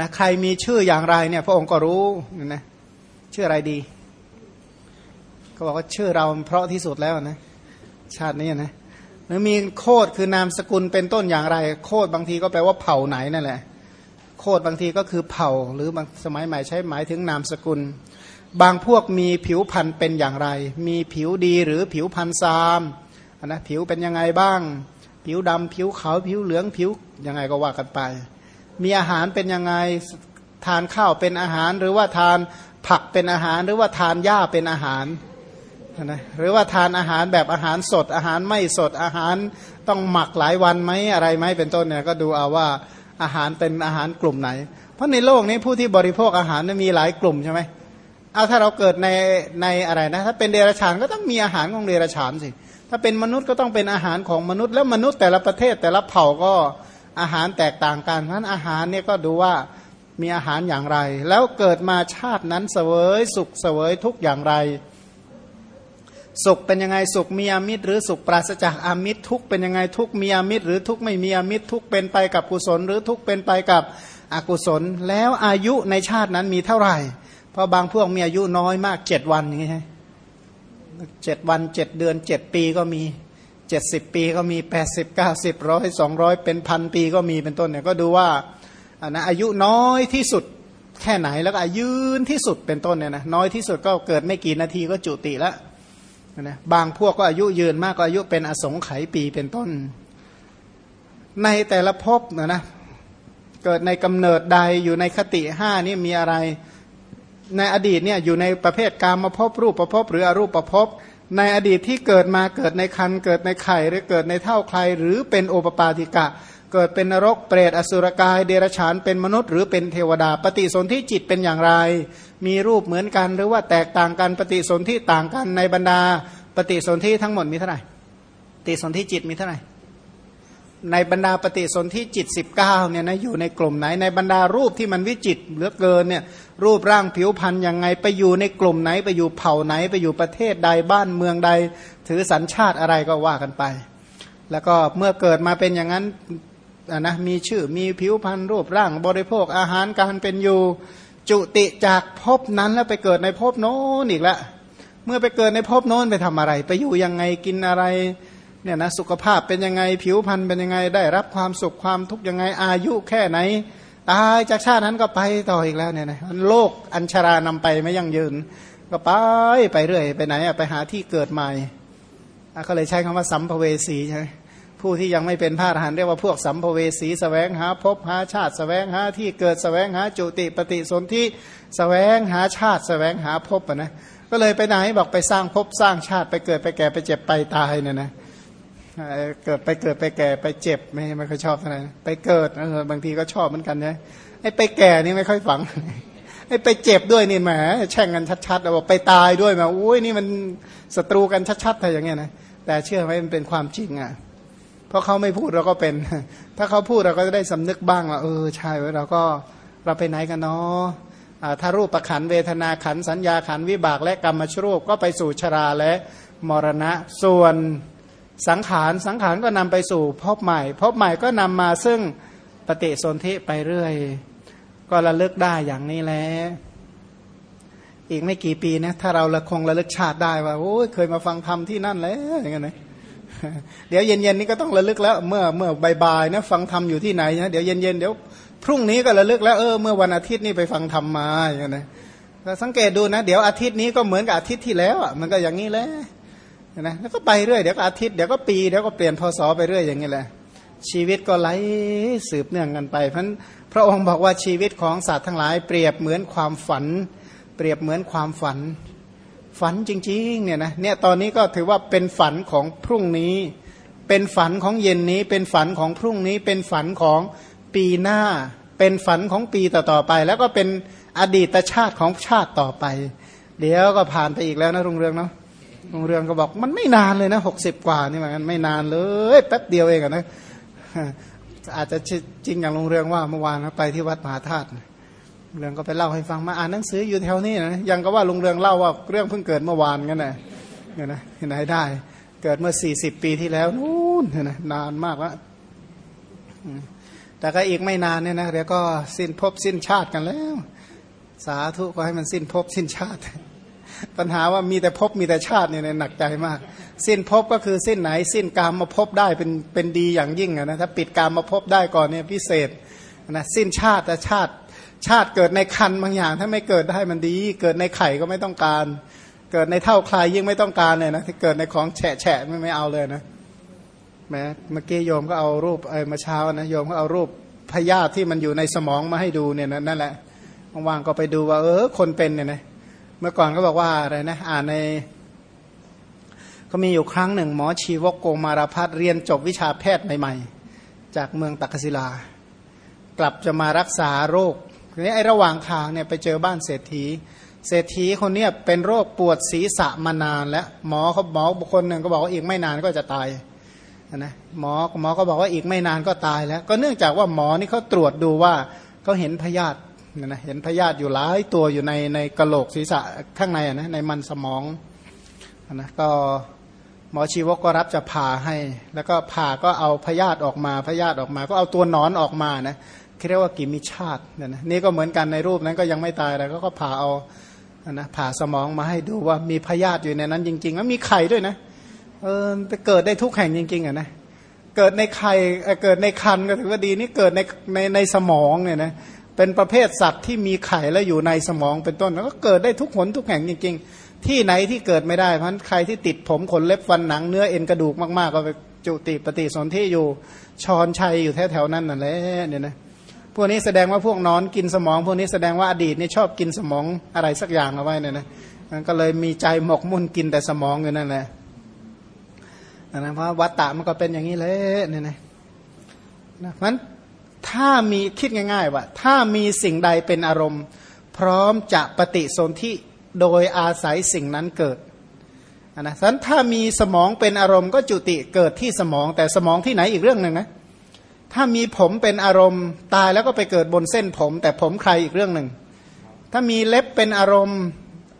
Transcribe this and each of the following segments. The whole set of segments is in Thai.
นะใครมีชื่ออย่างไรเนี่ย พระองค์ก็รู้นะชื่ออะไรดีเขาบอกว่าชื่อเราเพราะที่สุดแล้วนะ ชาตินี้นะหรือมีโคดคือนามสกุลเป็นต้นอย่างไร โคดบางทีก็แปลว่าเผ่าไหนนั่นแหละ โคดบางทีก็คือเผ่า หรือบางสมัยใหม่ใช้หมายถึงนามสกุล บางพวกมีผิวพันธุ์เป็นอย่างไร มีผิวดีหรือผิวพันธุ์ซามนะผิวเป็นยังไงบ้าง ผิวดำผิวขาวผิวเหลืองผิวยังไงก็ว่ากันไป มีอาหารเป็นยังไงทานข้าวเป็นอาหาร หรือว่าทานผักเป็นอาหาร หรือว่าทานหญ้าเป็นอาหารนะหรือว่าทานอาหารแบบอาหารสด อาหารไม่สดอาหารต้องหมักหลายวันไหมอะไรไหมเป็นต้นเนี่ยก็ดูเอาว่าอาหารเป็นอาหารกลุ่มไหน เพราะในโลกนี้ผู้ที่บริโภคอาหารมีหลายกลุ่มใช่ไหมเอาถ้าเราเกิดในในอะไรนะถ้าเป็นเดรัจฉานก็ต้องมีอาหารของเดรัจฉานสิถ้าเป็นมนุษย์ก็ต้องเป็นอาหารของมนุษย์ แล้วมนุษย์แต่ละประเทศแต่ละเผ่าก็ อาหารแตกต่างกันเพราะนั้นอาหารเนี่ยก็ดูว่ามีอาหารอย่างไร แล้วเกิดมาชาตินั้นเสวยสุขเสวยทุกอย่างไร สุขเป็นยังไงสุขมีอมิตร หรือสุขปราศจากอมิตรทุกเป็นยังไงทุกมีอมิตร หรือทุกไม่มีอมิตรทุกเป็นไปกับกุศล หรือทุกเป็นไปกับอกุศล แล้วอายุในชาตินั้นมีเท่าไหร่ เพราะบางพวกมีอายุน้อยมากเจ็ดวันอย่างนี้ใช่เจ็ดวันเจ็ดเดือนเจ็ดปีก็มี เจ็ดสิบปีก็มีแปดสิบเก้าสิบร้อยสองร้อยเป็นพันปีก็มีเป็นต้นเนี่ยก็ดูว่าอันนะอายุน้อยที่สุดแค่ไหนแล้วก็อายุยืนที่สุดเป็นต้นเนี่ยนะน้อยที่สุดก็เกิดไม่กี่นาทีก็จุติแล้วนะบางพวกก็อายุยืนมากก็อายุเป็นอสงไขยปีเป็นต้น ในแต่ละภพนะนะเกิดในกำเนิดใดอยู่ในคติห้านี่มีอะไรในอดีตเนี่ยอยู่ในประเภทการมาพบรูปประพบหรืออรูปประพบ ในอดีตที่เกิดมาเกิดในคันเกิดในไข่หรือเกิดในเท่าใคร หรือเป็นโอปปาติกะ เกิดเป็นนรกเปรตอสุรกาย เดรัจฉานเป็นมนุษย์ หรือเป็นเทวดา ปฏิสนธิจิตเป็นอย่างไร มีรูปเหมือนกันหรือว่าแตกต่างกันปฏิสนธิต่างกันในบรรดา ปฏิสนธิทั้งหมดมีเท่าไหร่ปฏิสนธิจิตมีเท่าไหร่ ในบรรดาปฏิสนธิจิต 19เนี่ยนะอยู่ในกลุ่มไหน ในบรรดารูปที่มันวิจิตเหลือเกินเนี่ยรูปร่างผิวพรรณยังไงไปอยู่ในกลุ่มไหนไปอยู่เผ่าไหนไปอยู่ประเทศใดบ้านเมืองใด ถือสัญชาติอะไรก็ว่ากันไป แล้วก็เมื่อเกิดมาเป็นอย่างนั้นนะมีชื่อมีผิวพรรณรูปร่างบริโภคอาหารการเป็นอยู่จุติจากภพนั้นแล้วไปเกิดในภพโน้นอีกแล้วเมื่อไปเกิดในภพโน้นไปทำอะไร ไปอยู่ยังไงกินอะไร เนี่ยนะสุขภาพเป็นยังไงผิวพรรณเป็นยังไงได้รับความสุขความทุกข์ยังไงอายุแค่ไหน ตายจากชาตินั้นก็ไปต่ออีกแล้วเนี่ยนะโลกอัญชารานำไปไม่ยั่งยืน ก็ไปไปเรื่อยไปไหนอะไปหาที่เกิดใหม่ก็เลยใช้คำว่าสัมภเวสีใช่ไหมผู้ที่ยังไม่เป็นพระอรหันต์เรียกว่าพวกสัมภเวสีสแสวงหาพบหาชาติสแสวงหาที่เกิดสแสวงหาจุติปฏิสนธิสแสวงหาชาติสแสวงหาพบนะก็เลยไปไหนบอกไปสร้างภพสร้างชาติไปเกิดไปแก่ไปเจ็บไปตายเนี่ยนะ เกิดไปเกิดไปแก่ไปเจ็บไม่ไม่ค่อยชอบเท่าไหร่ไปเกิดบางทีก็ชอบเหมือนกันนะไอ้ไปแก่นี่ไม่ค่อยฝังไอ้ไปเจ็บด้วยนี่แหมแช่งกันชัดๆแล้วบอกไปตายด้วยมาอุ้ยนี่มันศัตรูกันชัดๆอะไรอย่างเงี้ยนะแต่เชื่อไหมมันเป็นความจริงอะเพราะเขาไม่พูดเราก็เป็น ถ้าเขาพูดเราก็จะได้สำนึกบ้างว่าเออใช่เราก็เราไปไหนกันเนาะถ้ารูปประขันเวทนาขันสัญญาขันวิบากและกรรมชรูปก็ไปสู่ชราและมรณะส่วน สังขารสังขารก็นำไปสู่พบใหม่ พบใหม่ก็นำมาซึ่งปฏิสนธิไปเรื่อย ก็ระลึกได้อย่างนี้แหละอีกไม่กี่ปีนะถ้าเราละคงระลึกชาติได้ว่าโอ้ยเคยมาฟังธรรมที่นั่นแล้วอย่างเงี้ยนะเดี๋ยวเย็นๆนี้ก็ต้องระลึกแล้ว เมื่อเมื่อบ่ายๆนะฟังธรรมอยู่ที่ไหนนะเดี๋ยวเย็นๆเดี๋ยวพรุ่งนี้ก็ระลึกแล้วเออเมื่อวันอาทิตย์นี้ไปฟังธรรมมาอย่างนี้นะสังเกตดูนะ เดี๋ยวอาทิตย์นี้ก็เหมือนกับอาทิตย์ที่แล้วอะมันก็อย่างนี้แหละ นะแล้วก็ไปเรื่อยเดี๋ยวก็อาทิตย์เดี๋ยวก็ปีเดี๋ยวก็เปลี่ยนพศไปเรื่อยอย่างนี้แหละชีวิตก็ไหลสืบเนื่องกันไป เพราะพระองค์บอกว่าชีวิตของสัตว์ทั้งหลาย เปรียบเหมือนความฝัน เปรียบเหมือนความฝัน ฝันจริงๆเนี่ยนะเนี่ยตอนนี้ก็ถือว่าเป็นฝันของพรุ่งนี้ เป็นฝันของเย็นนี้ เป็นฝันของพรุ่งนี้ เป็นฝันของปีหน้า เป็นฝันของปีต่อๆไป แล้วก็เป็นอดีตชาติของชาติต่อไป เดี๋ยวก็ผ่านไปอีกแล้วนะรุงเรืองเนาะ รุงเรืองก็บอกมันไม่นานเลยนะหกสิบกว่านี่เหมือนกันไม่นานเลยแป๊บเดียวเองนะอาจจะจริงอย่างลุงเรืองว่าเมื่อวานไปที่วัดมหาธาตุเรืองก็ไปเล่าให้ฟังมาอ่านหนังสืออยู่แถวนี้นะยังก็ว่าลุงเรืองเล่าว่าเรื่องเพิ่งเกิดเมื่อวานกันนะเนี่ยนะเห็นไหนได้ เกิดเมื่อสี่สิบปีที่แล้วนู่นเห็นไหมนานมากแล้วแต่ก็อีกไม่นานเนี่ยนะเดี๋ยวก็สิ้นภพสิ้นชาติกันแล้ว สาธุก็ให้มันสิ้นภพสิ้นชาติ ปัญหาว่ามีแต่ภพมีแต่ชาติเนี่ยหนักใจมาก สิ้นภพก็คือสิ้นไหน สิ้นกามมาภพได้เป็นเป็นดีอย่างยิ่งนะถ้าปิดกามมาภพได้ก่อนเนี่ยพิเศษนะสิ้นชาติแต่ชาติ ชาติเกิดในคันบางอย่าง ถ้าไม่เกิดได้มันดี เกิดในไข่ก็ไม่ต้องการ เกิดในเท่าคลายยิ่งไม่ต้องการเลยนะที่เกิดในของแฉะแฉะไม่ไม่เอาเลยนะแม้เมื่อกี้โยมก็เอารูปเออมาเช้านะโยมก็เอารูปพยาธิที่มันอยู่ในสมองมาให้ดูเนี่ยนั่นแหละว่างๆก็ไปดูว่า เออคนเป็นเนี่ยนะ เมื่อก่อนก็บอกว่าอะไรนะอ่านใน ก็มีอยู่ครั้งหนึ่ง หมอชีวกโกมารพัฒเรียนจบวิชาแพทย์ใหม่ๆ จากเมืองตักศิลา กลับจะมารักษาโรคทีนี้ไอ้ระหว่างทางเนี่ยไปเจอบ้านเศรษฐี เศรษฐีคนนี้เป็นโรคปวดศีรษะมานาน แล้วหมอเขาหมอบุคคลหนึ่งก็บอกว่าอีกไม่นานก็จะตายนะหมอหมอก็บอกว่าอีกไม่นานก็ตายแล้ว ก็เนื่องจากว่าหมอนี่เขาตรวจดูว่าเขาเห็นพยาธิ นะเห็นพยาธิอยู่หลายตัวอยู่ในในกระโหลกศีรษะข้างในนะในมันสมองนะก็หมอชีวกก็รับจะผ่าให้ แล้วก็ผ่าก็เอาพยาธิออกมาพยาธิออกมา ก็เอาตัวนอนออกมานะเรียกว่ากิมิชาติเนี่ยนะนี่ก็เหมือนกันในรูปนั้นก็ยังไม่ตายแต่ก็ผ่าเอานะผ่าสมองมาให้ดูว่ามีพยาธิอยู่ในนั้นจริงๆแล้วมีไข่ด้วยนะเออเกิดได้ทุกแห่งจริงๆอะนะเกิดในไข่เกิดในคันก็ถือว่าดีนี่เกิดในในในสมองเนี่ยนะ เป็นประเภทสัตว์ที่มีไข่แล้วอยู่ในสมองเป็นต้นแล้วก็เกิดได้ทุกหนทุกแห่งจริง ๆ ที่ไหนที่เกิดไม่ได้เพราะใครที่ติดผมขนเล็บฟันหนังเนื้อเอ็นกระดูกมากๆ ก็ไปจุติปฏิสนธิอยู่ชอนชัยอยู่แถวๆนั้นนั่นแหละเนี่ยนะพวกนี้แสดงว่าพวกนอนกินสมอง พวกนี้แสดงว่าอดีตนี่ชอบกินสมองอะไรสักอย่างเอาไว้เนี่ยนะมันก็เลยมีใจหมกมุ่นกินแต่สมองอยู่นั่นแหละนะเพราะวัตตะมันก็เป็นอย่างนี้เลยเนี่ยนะนะมัน ถ้ามีคิดง่ายๆว่า ถ้ามีสิ่งใดเป็นอารมณ์ พร้อมจะปฏิสนธิโดยอาศัยสิ่งนั้นเกิดนะฉะนั้นถ้ามีสมองเป็นอารมณ์ก็จุติเกิดที่สมองแต่สมองที่ไหนอีกเรื่องหนึ่งนะถ้ามีผมเป็นอารมณ์ตายแล้วก็ไปเกิดบนเส้นผม แต่ผมใครอีกเรื่องหนึ่งถ้ามีเล็บเป็นอารมณ์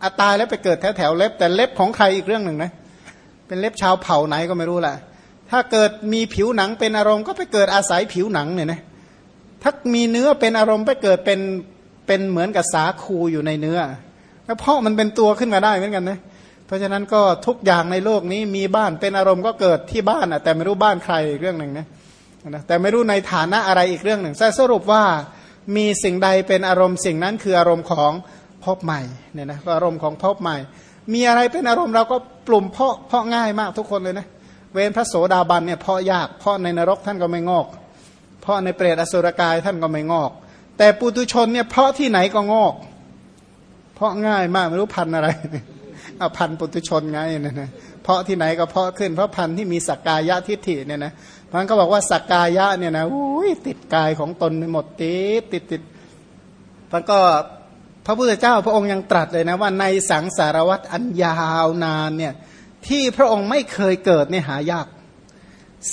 อาตายแล้วไปเกิดแถวแถวเล็บ แต่เล็บของใครอีกเรื่องหนึ่งนะเป็นเล็บชาวเผ่าไหนก็ไม่รู้แหละถ้าเกิดมีผิวหนังเป็นอารมณ์ก็ไปเกิดอาศัยผิวหนังเนี่ยนะ ถ้ามีเนื้อเป็นอารมณ์ไปเกิดเป็นเป็นเหมือนกับสาคูอยู่ในเนื้อ แล้วเพราะมันเป็นตัวขึ้นมาได้เหมือนกันนะเพราะฉะนั้นก็ทุกอย่างในโลกนี้มีบ้านเป็นอารมณ์ก็เกิดที่บ้านอะแต่ไม่รู้บ้านใครอีกเรื่องหนึ่งนะแต่ไม่รู้ในฐานะอะไรอีกเรื่องหนึ่งแต่สรุปว่ามีสิ่งใดเป็นอารมณ์สิ่งนั้นคืออารมณ์ของพบใหม่เนี่ยนะก็อารมณ์ของพบใหม่ มีอะไรเป็นอารมณ์เราก็ปลุ่มเพาะเพาะง่ายมากทุกคนเลยนะเว้นพระโสดาบันเนี่ยเพาะยากเพาะในนรกท่านก็ไม่งอก เพาะในเปรตอสุรกายท่านก็ไม่งอก แต่ปุตุชนเนี่ยเพาะที่ไหนก็งอก เพาะง่ายมากไม่รู้พันอะไรเอาพันปุตุชนไงเนี่ยนะเพาะที่ไหนก็เพาะขึ้น เพราะพันที่มีสักกายะทิฏฐิเนี่ยนะมันก็บอกว่าสักกายะเนี่ยนะอุ้ยติดกายของตนไปหมดติดติดติดมันก็พระพุทธเจ้าพระองค์ยังตรัสเลยนะว่าในสังสารวัตรอันยาวนานเนี่ยที่พระองค์ไม่เคยเกิดเนี่ยหายาก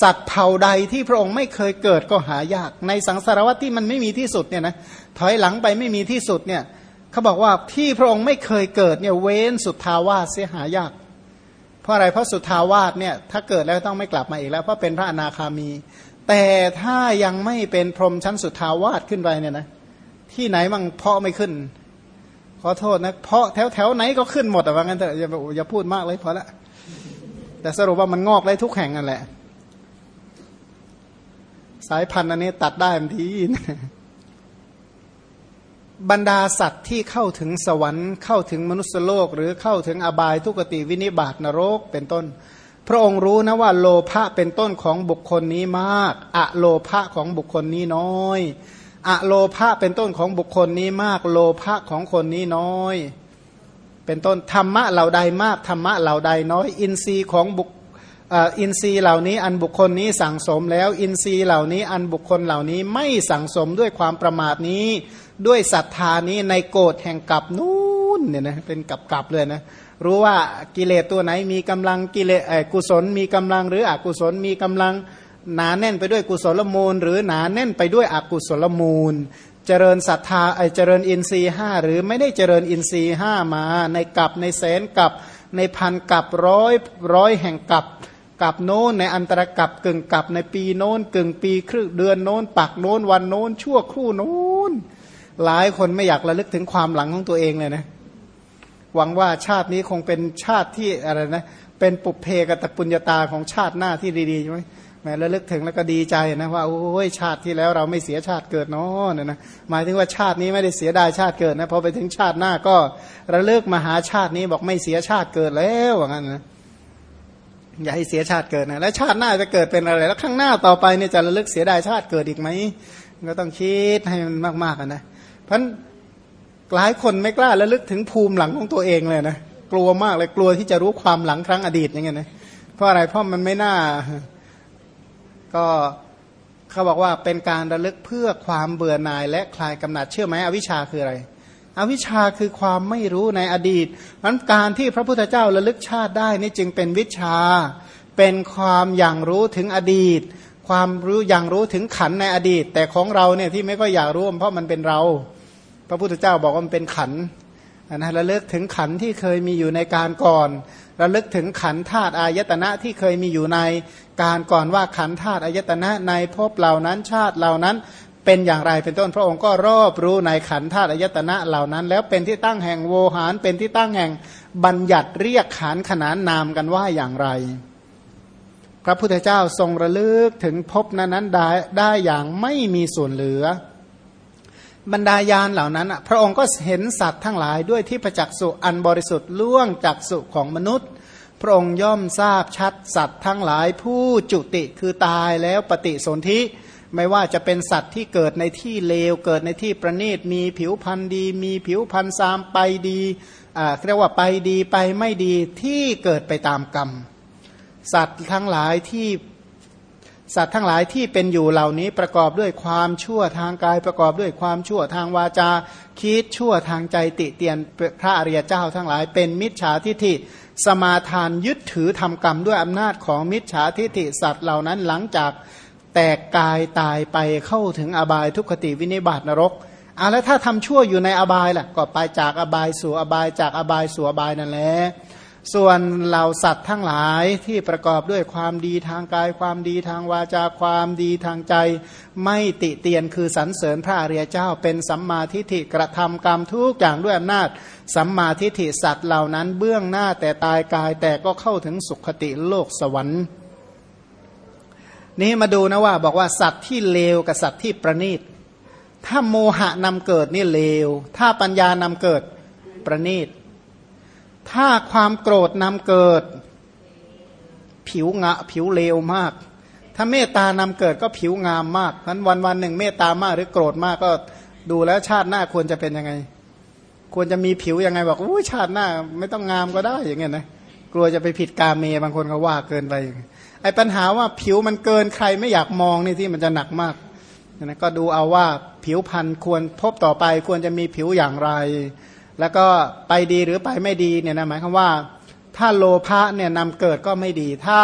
สัตว์เผ่าใดที่พระองค์ไม่เคยเกิดก็หายาก ในสังสารวัตที่มันไม่มีที่สุดเนี่ยนะถอยหลังไปไม่มีที่สุดเนี่ยเขาบอกว่าที่พระองค์ไม่เคยเกิดเนี่ยเว้นสุดทาวาสเสียหายาก เพราะอะไรเพราะสุดทาวาสเนี่ยถ้าเกิดแล้วต้องไม่กลับมาอีกแล้วเพราะเป็นพระอนาคามี แต่ถ้ายังไม่เป็นพรหมชั้นสุดทาวาสขึ้นไปเนี่ยนะที่ไหนมั่งเพาะไม่ขึ้น ขอโทษนะเพาะแถวแถวไหนก็ขึ้นหมดแต่ว่างั้นเถอะอย่าอย่าพูดมากเลยพอละแต่สรุปว่ามันงอกได้ทุกแห่งนั่นแหละ สายพันธุ์อันนี้ตัดได้ทีบรรดาสัตว์ที่เข้าถึงสวรรค์เข้าถึงมนุษยโลก หรือเข้าถึงอบายทุกติวินิบาตนรกเป็นต้น พระองค์รู้นะว่าโลภะเป็นต้นของบุคคลนี้มาก อะโลภะของบุคคลนี้น้อยอะโลภะเป็นต้นของบุคคลนี้มาก โลภะของคนนี้น้อย เป็นต้นธรรมะเหล่าใดมากธรรมะเหล่าใดน้อย อินทรีย์ของบุค อินทรีย์เหล่านี้อันบุคคลนี้สั่งสมแล้ว อินทรีย์เหล่านี้อันบุคคลเหล่านี้ไม่สั่งสมด้วยความประมาทนี้ ด้วยศรัทธานี้ในโกรธแห่งกับนู้นเนี่ยนะเป็นกับกับเลยนะรู้ว่ากิเลสตัวไหนมีกำลังกิเลสกุศลมีกำลังหรืออกุศลมีกำลังหนาแน่นไปด้วยกุศลมูล หรือหนาแน่นไปด้วยอกุศลมูล เจริญศรัทธาไอเจริญอินทรีห้าหรือไม่ได้เจริญอินทรีห้ามาในกับในแสนกับในพันกับร้อยร้อยแห่งกับ กับโน้นในอันตรกับกึ่งกับในปีโน้นกึ่งปีครึ่งเดือนโน้น ปักโน้นวันโน้น ชั่วครู่โน้น หลายคนไม่อยากระลึกถึงความหลังของตัวเองเลยนะ หวังว่าชาตินี้คงเป็นชาติที่อะไรนะ เป็นปุเพกตปุญญาตาของชาติหน้าที่ดีๆใช่ไหมแม้ระลึกถึงแล้วก็ดีใจนะว่าโอ้ยชาติที่แล้วเราไม่เสียชาติเกิดเนาะนะหมายถึงว่าชาตินี้ไม่ได้เสียดายชาติเกิดนะพอไปถึงชาติหน้าก็ระลึกมาหาชาตินี้บอกไม่เสียชาติเกิดแล้วว่างั้นนะ อย่าให้เสียชาติเกิดนะแล้วชาติหน้าจะเกิดเป็นอะไร แล้วข้างหน้าต่อไปเนี่ยจะระลึกเสียดายชาติเกิดอีกไหมก็ต้องคิดให้มันมากๆนะเพราะหลายคนไม่กล้าระลึกถึงภูมิหลังของตัวเองเลยนะกลัวมากเลยกลัวที่จะรู้ความหลังครั้งอดีตอย่างเงี้ยนะเพราะอะไรเพราะมันไม่น่า ก็เขาบอกว่าเป็นการระลึกเพื่อความเบื่อหน่ายและคลายกำหนัดเชื่อไหมอวิชชาคืออะไร อวิชชาคือความไม่รู้ในอดีตมันการที่พระพุทธเจ้าระลึกชาติได้นี่จึงเป็นวิชา เป็นความอย่างรู้ถึงอดีต ความรู้อย่างรู้ถึงขันในอดีต แต่ของเราเนี่ยที่ไม่ก็อยากรู้เพราะมันเป็นเรา พระพุทธเจ้าบอกว่ามันเป็นขันนะระลึกถึงขันที่เคยมีอยู่ในการก่อน ระลึกถึงขันธาตุอายตนะที่เคยมีอยู่ในการก่อนว่าขันธาตุอายตนะในภพเหล่านั้นชาติเหล่านั้น เป็นอย่างไรเป็นต้นพระองค์ก็รอบรู้ในขันธาตุอายตนะเหล่านั้น แล้วเป็นที่ตั้งแห่งโวหาร เป็นที่ตั้งแห่งบัญญัติเรียกขานขนานนามกันว่าอย่างไร พระพุทธเจ้าทรงระลึกถึงภพนั้นนั้นได้ได้อย่างไม่มีส่วนเหลือ บรรดาญาณเหล่านั้นพระองค์ก็เห็นสัตว์ทั้งหลายด้วยที่ประจักษ์สุอันบริสุทธิ์ล่วงจากสุของมนุษย์ พระองค์ย่อมทราบชัดสัตว์ทั้งหลายผู้จุติคือตายแล้วปฏิสนธิ ไม่ว่าจะเป็นสัตว์ที่เกิดในที่เลว เกิดในที่ประณีตมีผิวพันธ์ดี มีผิวพันธ์ซามไปดีอ่าเรียกว่าไปดีไปไม่ดีที่เกิดไปตามกรรม สัตว์ทั้งหลายที่สัตว์ทั้งหลายที่เป็นอยู่เหล่านี้ประกอบด้วยความชั่วทางกายประกอบด้วยความชั่วทางวาจาคิดชั่วทางใจติเตียนพระอริยเจ้าทั้งหลายเป็นมิจฉาทิฏฐิสมาทานยึดถือทำกรรมด้วยอำนาจของมิจฉาทิฏฐิสัตว์เหล่านั้นหลังจาก แตกกายตายไปเข้าถึงอบายทุกขติวินิบาตนรกอะแล้วถ้าทำชั่วอยู่ในอบายล่ะก็ไปจากอบายสู่อบายจากอบายสู่อบายนั่นแหละส่วนเหล่าสัตว์ทั้งหลายที่ประกอบด้วยความดีทางกายความดีทางวาจาความดีทางใจ ไม่ติเตียนคือสรรเสริญพระอริยเจ้า เป็นสัมมาทิฏฐิกระทำกรรมทุกอย่างด้วยอำนาจ สัมมาทิฏฐิสัตว์เหล่านั้นเบื้องหน้าแต่ตายกายแต่ก็เข้าถึงสุขติโลกสวรรค์ นี้มาดูนะว่าบอกว่าสัตว์ที่เลวกับสัตว์ที่ประณีต ถ้าโมหะนำเกิดนี่เลว ถ้าปัญญานำเกิดประณีต ถ้าความโกรธนำเกิด ผิวงะผิวเลวมาก ถ้าเมตตานำเกิดก็ผิวงามมากนั้นวันวันหนึ่งเมตตามากหรือโกรธมากก็ดูแล้วชาติหน้าควรจะเป็นยังไง ควรจะมีผิวยังไงบอกอุ้ชาติหน้า ไม่ต้องงามก็ได้อย่างเงี้ยนะกลัวจะไปผิดกาเมบางคนเขาว่าเกินไป ไอ้ปัญหาว่าผิวมันเกินใครไม่อยากมองนี่ที่มันจะหนักมากนะก็ดูเอาว่าผิวพันธุ์ควรพบต่อไปควรจะมีผิวอย่างไร แล้วก็ไปดีหรือไปไม่ดีเนี่ยนะหมายความว่า ถ้าโลภะเนี่ยนำเกิดก็ไม่ดีถ้า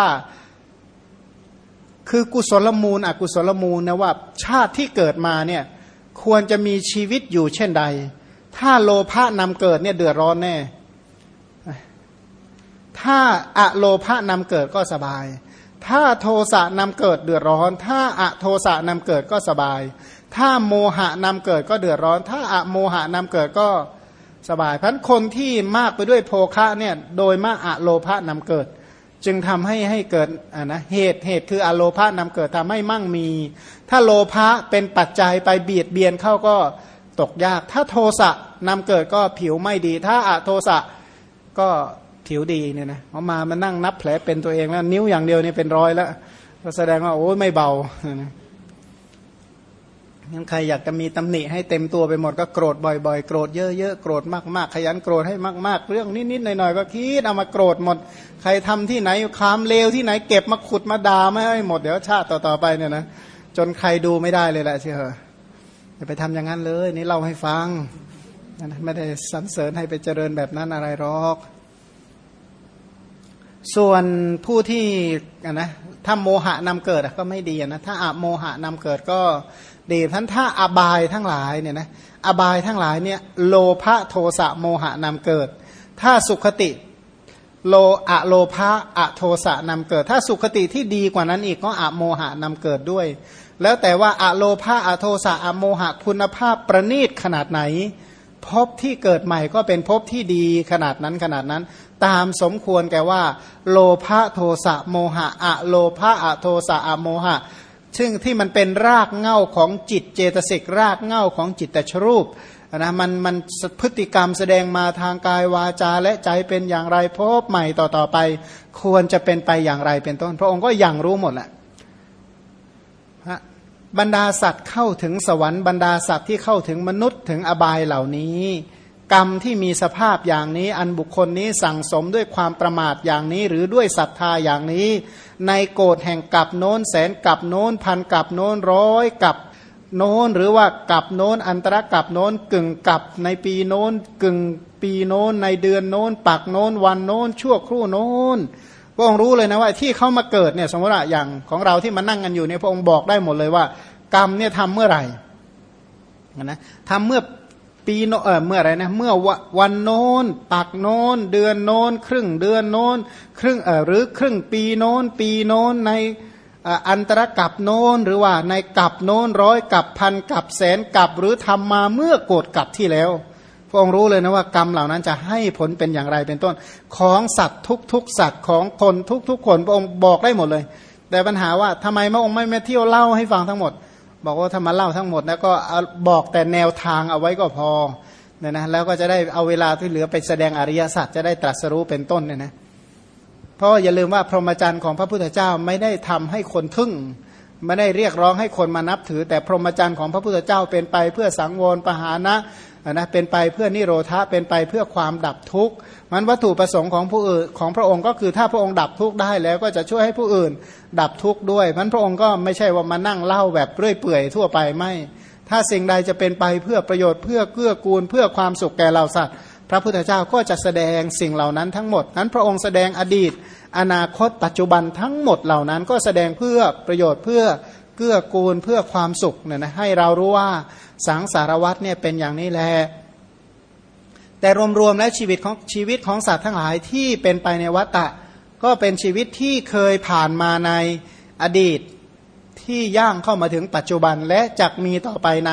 คือกุศลมูลอกุศลมูลนะว่า ชาติที่เกิดมาเนี่ยควรจะมีชีวิตอยู่เช่นใด ถ้าโลภะนำเกิดเนี่ยเดือดร้อนแน่ ถ้าอะโลภะนำเกิดก็สบาย ถ้าโทสะนำเกิดเดือดร้อน ถ้าอะโทสะนำเกิดก็สบาย ถ้าโมหะนำเกิดก็เดือดร้อน ถ้าอะโมหะนำเกิดก็สบายพันคนที่มากไปด้วยโภคะเนี่ยโดยมากอะโลภะนำเกิด จึงทำให้ให้เกิดอ่านะเหตุเหตุคืออะโลภะนำเกิดทำให้มั่งมี ถ้าโลภะเป็นปัจจัยไปเบียดเบียนเข้าก็ตกยาก ถ้าโทสะนำเกิดก็ผิวไม่ดี ถ้าอะโทสะก็ ผิวดีเนี่ยนะเอามามานั่งนับแผลเป็นตัวเองแล้วนิ้วอย่างเดียวนี่เป็นร้อยแล้วก็แสดงว่าโอ้ยไม่เบานะยังใครอยากจะมีตำหนิให้เต็มตัวไปหมดก็โกรธบ่อยๆ โกรธเยอะๆ โกรธมากๆ ขยันโกรธให้มากๆ เรื่องนิดๆ หน่อยๆ ก็คิดเอามาโกรธหมด ใครทำที่ไหนคามเลวที่ไหนเก็บมาขุดมาด่าไม่ให้หมดเดี๋ยวชาติต่อๆไปเนี่ยนะจนใครดูไม่ได้เลยแหละเชื่ออย่าไปทำอย่างนั้นเลย นี่เล่าให้ฟัง ไม่ได้สรรเสริญให้ไปเจริญแบบนั้นอะไรหรอก ส่วนผู้ที่นะถ้าโมหะนำเกิดก็ไม่ดีนะถ้าอาโมหะนำเกิดก็ดีท่านถ้าอบายทั้งหลายเนี่ยนะอบายทั้งหลายเนี่ยโลภะโทสะโมหะนำเกิด ถ้าสุขติโลอะโลภะอะโทสะนำเกิด ถ้าสุขติที่ดีกว่านั้นอีกก็อะโมหะนำเกิดด้วย แล้วแต่ว่าอะโลภะอะโทสะอะโมหะคุณภาพประณีตขนาดไหนภพที่เกิดใหม่ก็เป็นภพที่ดีขนาดนั้นขนาดนั้น ตามสมควรแก่ว่า โลภะโทสะโมหะอะโลภะอะโทสะอะโมหะ ซึ่งที่มันเป็นรากเง่าของจิตเจตสิกรากเง่าของจิตตชรูปนะมันมันพฤติกรรมแสดงมาทางกายวาจาและใจเป็นอย่างไรพบใหม่ต่อต่อไป ควรจะเป็นไปอย่างไรเป็นต้น พระองค์ก็ยังรู้หมดแหละบรรดาสัตว์เข้าถึงสวรรค์บรรดาสัตว์ที่เข้าถึงมนุษย์ถึงอบายเหล่านี้ กรรมที่มีสภาพอย่างนี้ อันบุคคลนี้สั่งสมด้วยความประมาทอย่างนี้ หรือด้วยศรัทธาอย่างนี้ ในโกดแห่งกับโน้นแสนกับโน้นพันกับโน้นร้อยกับโน้นหรือว่ากับโน้นอันตรกับโน้นกึ่งกับในปีโน้นกึ่งปีโน้นในเดือนโน้นปักโน้นวันโน้นชั่วครู่โน้นพระองค์รู้เลยนะว่าที่เขามาเกิดเนี่ยสมมติว่าอย่างของเราที่มานั่งกันอยู่เนี่ยพระองค์บอกได้หมดเลยว่า กรรมเนี่ยทำเมื่อไหร่นะทำเมื่อ ปีโนเออเมื่อไรนะเมื่อวันโน้นปักโน้นเดือนโน้น ครึ่งเดือนโน้น ครึ่งเออหรือครึ่งปีโน้น ปีโน้นในอันตรกับโน้นหรือว่าในกับโน้นร้อยกับพันกับแสนกับหรือทำมาเมื่อโกรธกับที่แล้วพระองค์รู้เลยนะว่ากรรมเหล่านั้นจะให้ผลเป็นอย่างไรเป็นต้น ของสัตว์ทุกทุกสัตว์ของคนทุกทุกคนพระองค์บอกได้หมดเลย แต่ปัญหาว่าทำไมพระองค์ไม่มาเที่ยวเล่าให้ฟังทั้งหมด บอกว่าถ้ามาเล่าทั้งหมดแล้วก็บอกแต่แนวทางเอาไว้ก็พอเนี่ยนะแล้วก็จะได้เอาเวลาที่เหลือไปแสดงอริยสัจจะได้ตรัสรู้เป็นต้นเนี่ยนะเพราะอย่าลืมว่าพรหมจรรย์ของพระพุทธเจ้าไม่ได้ทำให้คนทึ่ง ไม่ได้เรียกร้องให้คนมานับถือ แต่พรหมจรรย์ของพระพุทธเจ้าเป็นไปเพื่อสังวรปหานะ นะเป็นไปเพื่อนิโรธาเป็นไปเพื่อความดับทุกข์มันวัตถุประสงค์ของผู้อื่นของพระองค์ก็คือถ้าพระองค์ดับทุกข์ได้แล้วก็จะช่วยให้ผู้อื่น ดับทุกข์ด้วยมันพระองค์ก็ไม่ใช่ว่ามานั่งเล่าแบบเรื่อยเปื่อยทั่วไปไม่ ถ้าสิ่งใดจะเป็นไปเพื่อประโยชน์เพื่อเกื้อกูล เพื่อความสุขแก่เราสัตว์ พระพุทธเจ้าก็จะแสดงสิ่งเหล่านั้นทั้งหมดนั้นพระองค์แสดงอดีต อนาคตปัจจุบันทั้งหมดเหล่านั้นก็แสดงเพื่อประโยชน์เพื่อเกื้อกูลเพื่อความสุขเนี่ยนะให้เรารู้ว่า สังสารวัตเนี่ยเป็นอย่างนี้แหละแต่รวมๆแล้วชีวิตของชีวิตของสัตว์ทั้งหลายที่เป็นไปในวัฏฏะก็เป็นชีวิตที่เคยผ่านมาในอดีตที่ย่างเข้ามาถึงปัจจุบันและจักมีต่อไปใน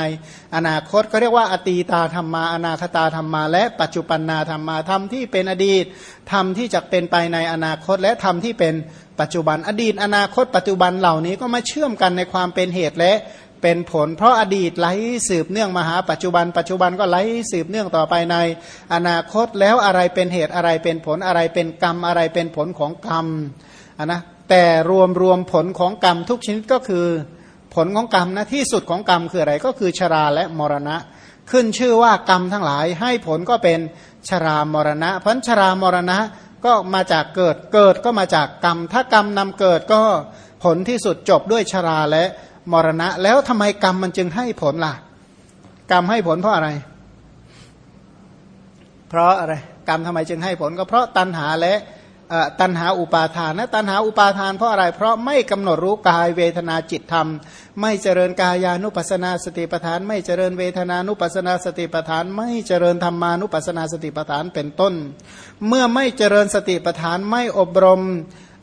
อนาคตก็เรียกว่าอตีตาธรรมา อนาคตาธรรมา และปัจจุปันนาธรรมาธรรมที่เป็นอดีตธรรมที่จะเป็นไปในอนาคต และธรรมที่เป็นปัจจุบัน อดีต อนาคต ปัจจุบันเหล่านี้ก็มาเชื่อมกันในความเป็นเหตุและ เป็นผล เพราะอดีตไหลสืบเนื่องมาหาปัจจุบัน ปัจจุบันก็ไหลสืบเนื่องต่อไปใน อนาคตแล้วอะไรเป็นเหตุอะไรเป็นผลอะไรเป็นกรรมอะไรเป็นผลของกรรมนะแต่รวมรวมผลของกรรมทุกชนิดก็คือผลของกรรมนะที่สุดของกรรมคืออะไรก็คือชราและมรณะ ขึ้นชื่อว่ากรรมทั้งหลายให้ผลก็เป็นชรามรณะเพราะชรามรณะก็มาจากเกิดเกิดก็มาจากกรรม ถ้ากรรมนำเกิดก็ผลที่สุดจบด้วยชราและ มรณะ แล้วทำไมกรรมมันจึงให้ผลล่ะ กรรมให้ผลเพราะอะไร เพราะอะไร กรรมทำไมจึงให้ผลก็เพราะตัณหาและตัณหาอุปาทานนะตัณหาอุปาทานเพราะอะไร เพราะไม่กำหนดรู้กายเวทนาจิตธรรม ไม่เจริญกายานุปัสนาสติปทาน ไม่เจริญเวทนานุปัสนาสติปทาน ไม่เจริญธรรมานุปัสนาสติปทานเป็นต้น เมื่อไม่เจริญสติปทานไม่อบรม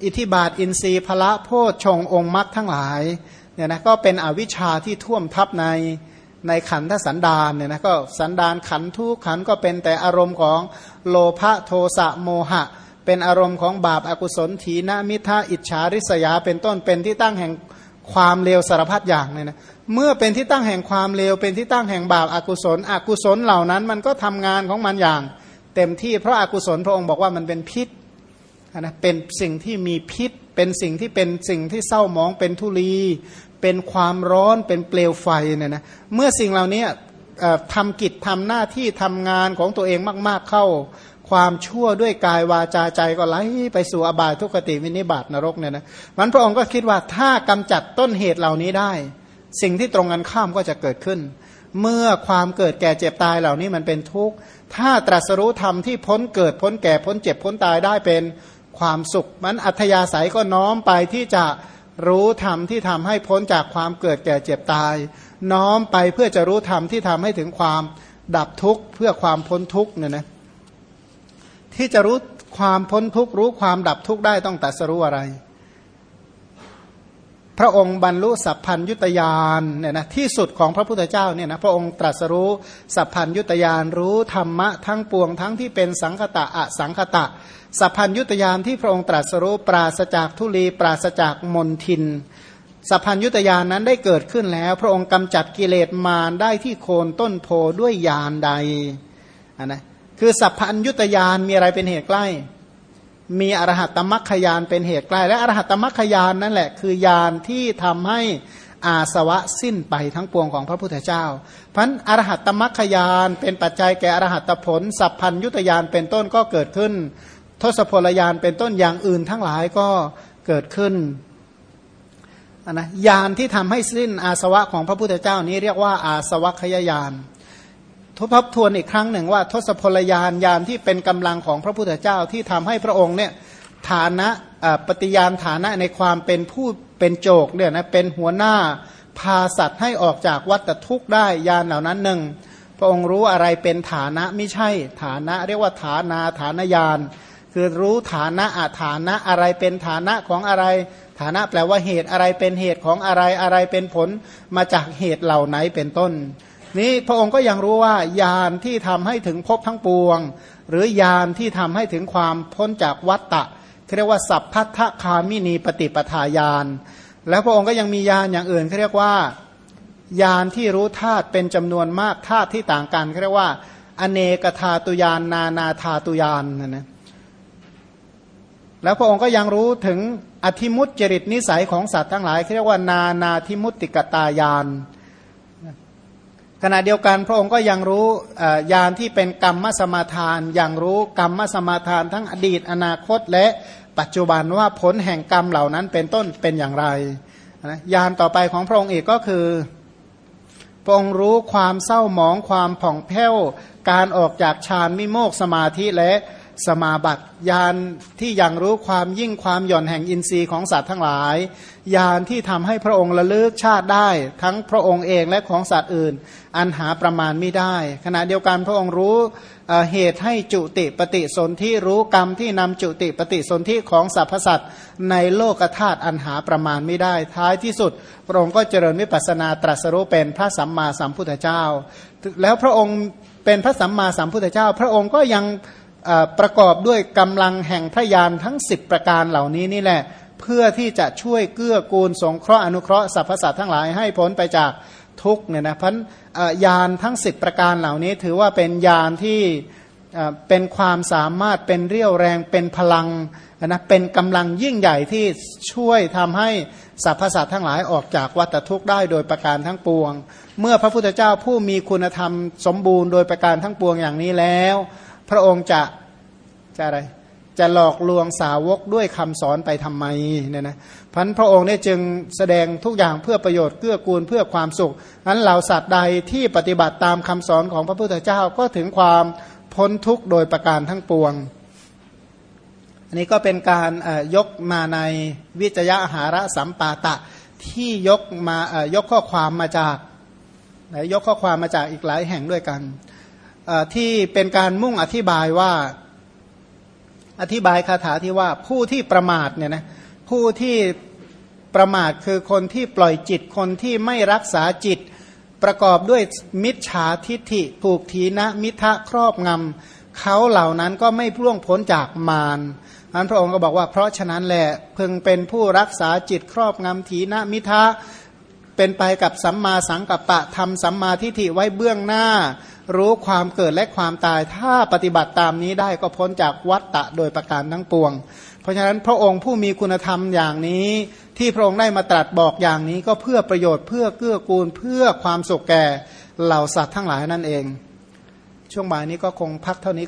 อิทิบาทอินทรีย์พละโพชฌงองค์มรรคทั้งหลาย เนี่ยนะก็เป็นอวิชชาที่ท่วมทับในในขันธสันดานเนี่ยนะก็สันดานขันทุกขันก็เป็นแต่อารมณ์ของโลภะโทสะโมหะ เป็นอารมณ์ของบาปอากุศลถีนมิทาอิจฉาริษยา เป็นต้นเป็นที่ตั้งแห่งความเลวสารพัดอย่างเนี่ยนะเมื่อเป็นที่ตั้งแห่งความเลวเป็นที่ตั้งแห่งบาปอากุศล อกุศลเหล่านั้นมันก็ทำงานของมันอย่าง เต็มที่เพราะอากุศลพระองค์บอกว่ามันเป็นพิษนะเป็นสิ่งที่มีพิษ เป็นสิ่งที่เป็นสิ่งที่เศร้ามองเป็นทุลี เป็นความร้อนเป็นเปลวไฟเนี่ยนะเมื่อสิ่งเหล่านี้ทำกิจทำหน้าที่ทำงานของตัวเองมาก ๆเข้า ความชั่วด้วยกายวาจาใจก็ไหลไปสู่อบายทุกขติวินิบาตนรกเนี่ยนะมันพระองค์ก็คิดว่าถ้ากำจัดต้นเหตุเหล่านี้ได้ สิ่งที่ตรงกันข้ามก็จะเกิดขึ้น เมื่อความเกิดแก่เจ็บตายเหล่านี้มันเป็นทุกข์ถ้าตรัสรู้ธรรมที่พ้นเกิดพ้นแก่พ้นเจ็บพ้นตายได้เป็น ความสุข มันอัธยาศัยก็น้อมไปที่จะรู้ธรรมที่ทำให้พ้นจากความเกิดแก่เจ็บตาย น้อมไปเพื่อจะรู้ธรรมที่ทำให้ถึงความดับทุกข์เพื่อความพ้นทุกข์เนี่ยนะที่จะรู้ความพ้นทุกข์รู้ความดับทุกข์ได้ต้องตัดสรู้อะไร พระองค์บรรลุสัพพัญยุตยานเนี่ยนะที่สุดของพระพุทธเจ้าเนี่ยนะพระองค์ตรัสรู้สัพพัญยุตยานรู้ธรรมะทั้งปวงทั้งที่เป็นสังคตะอสังคตะ สัพพัญยุตยานที่พระองค์ตรัสรู้ปราศจากทุลีปราศจากมนทิน สัพพัญยุตยานนั้นได้เกิดขึ้นแล้ว พระองค์กำจัดกิเลสมารได้ที่โคนต้นโพด้วยยานใดนนะคือสัพพัญยุตยานมีอะไรเป็นเหตุใกล้ มีอรหัตตมัคคยานเป็นเหตุใกล้ และอรหัตตมัคคยานนั่นแหละ คือยานที่ทำให้อาสวะสิ้นไปทั้งปวงของพระพุทธเจ้าเพราะอรหัตตมัคคยานเป็นปัจจัยแก่อรหัตผล สัพพัญยุตยานเป็นต้นก็เกิดขึ้น ทศพลยานเป็นต้นอย่างอื่นทั้งหลายก็เกิดขึ้นนะยานที่ทำให้สิ้นอาสวะของพระพุทธเจ้านี้เรียกว่าอาสวะขยายาน ทบทวนอีกครั้งหนึ่งว่า ทศพลยานยานที่เป็นกำลังของพระพุทธเจ้าที่ทำให้พระองค์เนี่ยฐานะปฏิญาณฐานะในความเป็นผู้เป็นโจกเนี่ยนะเป็นหัวหน้าพาสัตว์ให้ออกจากวัฏทุกข์ได้ยานเหล่านั้นหนึ่งพระองค์รู้อะไรเป็นฐานะไม่ใช่ฐานะเรียกว่าฐานาฐานยานคือรู้ฐานะอาฐานะอะไรเป็นฐานะของอะไร ฐานะแปลว่าเหตุอะไรเป็นเหตุของอะไรอะไรเป็นผลมาจากเหตุเหล่าไหนเป็นต้น นี้พระองค์ก็ยังรู้ว่ายานที่ทำให้ถึงพบทั้งปวง หรือยานที่ทำให้ถึงความพ้นจากวัตตะเรียกว่าสัพพัทธคามินีปฏิปทาญาณแล้วพระองค์ก็ยังมียานอย่างอื่นเขาเรียกว่ายานที่รู้ธาตุเป็นจำนวนมากธาตุที่ต่างกันเรียกว่า อเนกธาตุยานนานาธาตุยานนะนะแล้วพระองค์ก็ยังรู้ถึงอธิมุตจริตนิสัยของสัตว์ทั้งหลายเรียกว่านานาธิมุตติกตายาน ขณะเดียวกันพระองค์ก็ยังรู้ยานที่เป็นกรรมสมาทานอย่างรู้กรรมสมาทานทั้งอดีตอนาคตและปัจจุบันว่าผลแห่งกรรมเหล่านั้นเป็นต้นเป็นอย่างไรยานต่อไปของพระองค์อีกก็คือ พระองค์รู้ความเศร้าหมองความผ่องแผ้ว การออกจากฌานมิโมกสมาธิและ สมาบัติยานที่ยังรู้ความยิ่งความหย่อนแห่งอินทรีย์ของสัตว์ทั้งหลายยานที่ทำให้พระองค์ระลึกชาติได้ ทั้งพระองค์เองและของสัตว์อื่น อันหาประมาณไม่ได้ ขณะเดียวกันพระองค์รู้เหตุให้จุติปฏิสนธิรู้กรรมที่นำจุติปฏิสนธิของสรรพสัตว์ในโลกธาตุอันหาประมาณไม่ได้ ท้ายที่สุด พระองค์ก็เจริญวิปัสนาตรัสรู้เป็นพระสัมมาสัมพุทธเจ้า แล้วพระองค์เป็นพระสัมมาสัมพุทธเจ้า พระองค์ก็ยัง ประกอบด้วยกำลังแห่งพระยานทั้ง 10 ประการเหล่านี้นี่แหละ เพื่อที่จะช่วยเกื้อกูลสงเคราะห์อนุเคราะห์สรรพสัตว์ทั้งหลายให้พ้นไปจากทุกเนี่ยนะพันยานทั้ง 10 ประการเหล่านี้ ถือว่าเป็นยานที่เป็นความสามารถเป็นเรี่ยวแรงเป็นพลังนะเป็นกำลังยิ่งใหญ่ที่ช่วยทำให้สรรพสัตว์ทั้งหลายออกจากวัฏทุกข์ได้โดยประการทั้งปวง เมื่อพระพุทธเจ้าผู้มีคุณธรรมสมบูรณ์โดยประการทั้งปวงอย่างนี้แล้ว พระองค์จะจะอะไรจะหลอกลวงสาวกด้วยคำสอนไปทำไมเนี่ยนะพันพระองค์เนี่ยจึงแสดงทุกอย่างเพื่อประโยชน์เกื้อกูลเพื่อความสุขนั้นเหล่าสัตว์ใดที่ปฏิบัติตามคำสอนของพระพุทธเจ้าก็ถึงความพ้นทุกข์โดยประการทั้งปวง อันนี้ก็เป็นการยกมาในวิจยะหาระสัมปาตะที่ยกมายกข้อความมาจากยกข้อความมาจากอีกหลายแห่งด้วยกัน ที่เป็นการมุ่งอธิบายว่าอธิบายคาถาที่ว่าผู้ที่ประมาทเนี่ยนะผู้ที่ประมาทคือคนที่ปล่อยจิตคนที่ไม่รักษาจิต ประกอบด้วยมิจฉาทิฏฐิผูกทีนะมิทะครอบงำเขาเหล่านั้นก็ไม่พ่วงพ้นจากมารอันพระองค์ก็บอกว่าเพราะฉะนั้นแหละเพึงเป็นผู้รักษาจิตครอบงำทีนะมิทะเป็นไปกับสัมมาสังกัปปะทำสัมมาทิฏฐิไว้เบื้องหน้า รู้ความเกิดและความตาย ถ้าปฏิบัติตามนี้ได้ก็พ้นจากวัฏฏะโดยประการทั้งปวง เพราะฉะนั้นพระองค์ผู้มีคุณธรรมอย่างนี้ ที่พระองค์ได้มาตรัสบอกอย่างนี้ ก็เพื่อประโยชน์เพื่อเกื้อกูลเพื่อความสุขแก่เหล่าสัตว์ทั้งหลายนั่นเอง ช่วงบ่ายนี้ก็คงพักเท่านี้